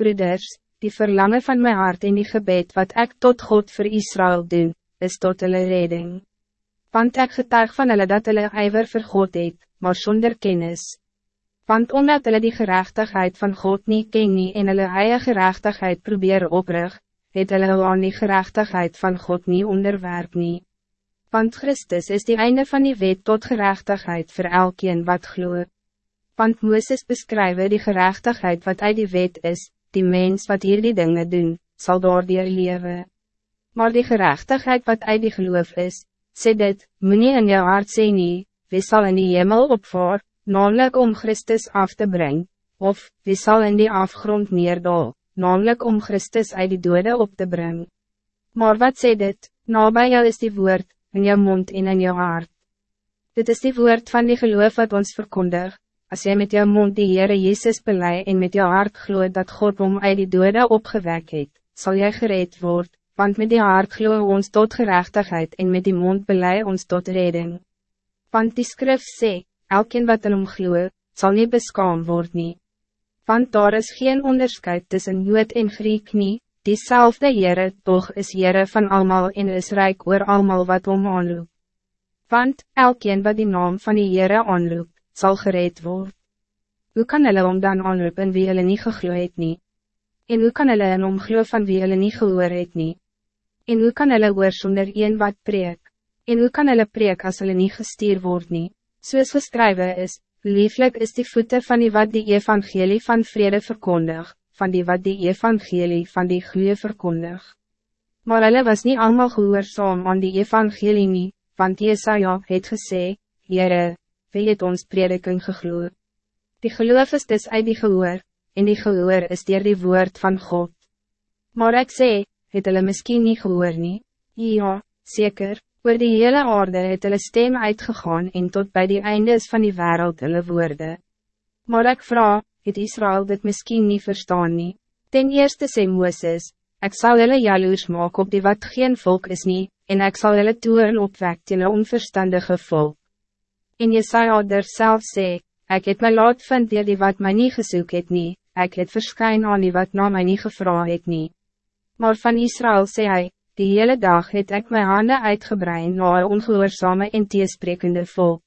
Broeders, die verlangen van mijn hart en die gebed wat ik tot God voor Israël doe, is tot hulle redding. Want ek getuig van hulle dat hulle ijver vir God het, maar zonder kennis. Want omdat hulle die gerechtigheid van God niet ken nie en hulle eie gerechtigheid probeer oprig, het hulle aan die gerechtigheid van God niet onderwerp nie. Want Christus is die einde van die wet tot gerechtigheid voor elkeen wat gloeit. Want Moeses beskrywe die gerechtigheid wat uit die wet is, die mens wat hier die dingen doen, zal door die leven. Maar die gerechtigheid wat uit die geloof is, sê dit, moet in jou hart sê nie, wie sal in die hemel opvaar, namelijk om Christus af te brengen, of, wie zal in die afgrond neerdal, namelijk om Christus uit die dode op te brengen. Maar wat sê dit, nabij jou is die woord, in jou mond en in jou hart. Dit is die woord van die geloof wat ons verkondig, als jy met jou mond die Heere Jezus belei en met jou hart gloeit dat God om uit die dode opgewek het, sal jy gereed word, want met die hart gloe ons tot gerechtigheid en met die mond belei ons tot redding. Want die skrif sê, elkeen wat in hom gloe, sal nie beskaam word nie. Want daar is geen onderscheid tussen Jood en Griek nie, diezelfde Heere toch is Heere van almal en is rijk oor almal wat om aanloop. Want, elkeen wat die naam van die Heere aanloop, zal gereed worden. Hoe kan hulle om dan aanloop en wie hulle nie gegloe het nie? En hoe kan hulle in omgloe van wie hulle nie gehoor het nie? En hoe kan hulle oor sonder een wat preek? En hoe kan hulle preek als hulle nie gestuur word nie? Soos geskrywe is, lieflik is die voeten van die wat die evangelie van vrede verkondig, van die wat die evangelie van die goeie verkondig. Maar hulle was niet allemaal gehoorzaam aan die evangelie nie, want Jesaja het gesê, Heere, wie het ons prediking gegloe? Die geloof is dus uit die gehoor, en die gehoor is dier die woord van God. Maar ik zeg, het hulle miskien nie gehoor nie? Ja, zeker, oor die hele aarde het hulle stem uitgegaan en tot bij die eindes van die wereld hulle woorde. Maar ik vraag, het Israël dit miskien nie verstaan nie? Ten eerste sê Mooses, ik zal hulle jaloers maak op die wat geen volk is nie, en ik zal hulle toeren opwek teen onverstandige volk. En Jesaja der self sê, ek het my laat vind die wat my nie gesoek het nie, ek het verskyn aan die wat na my nie gevra het nie. Maar van Israël zei hij, die hele dag het ik mijn handen uitgebreid naar een ongehoorzame en teesprekende volk.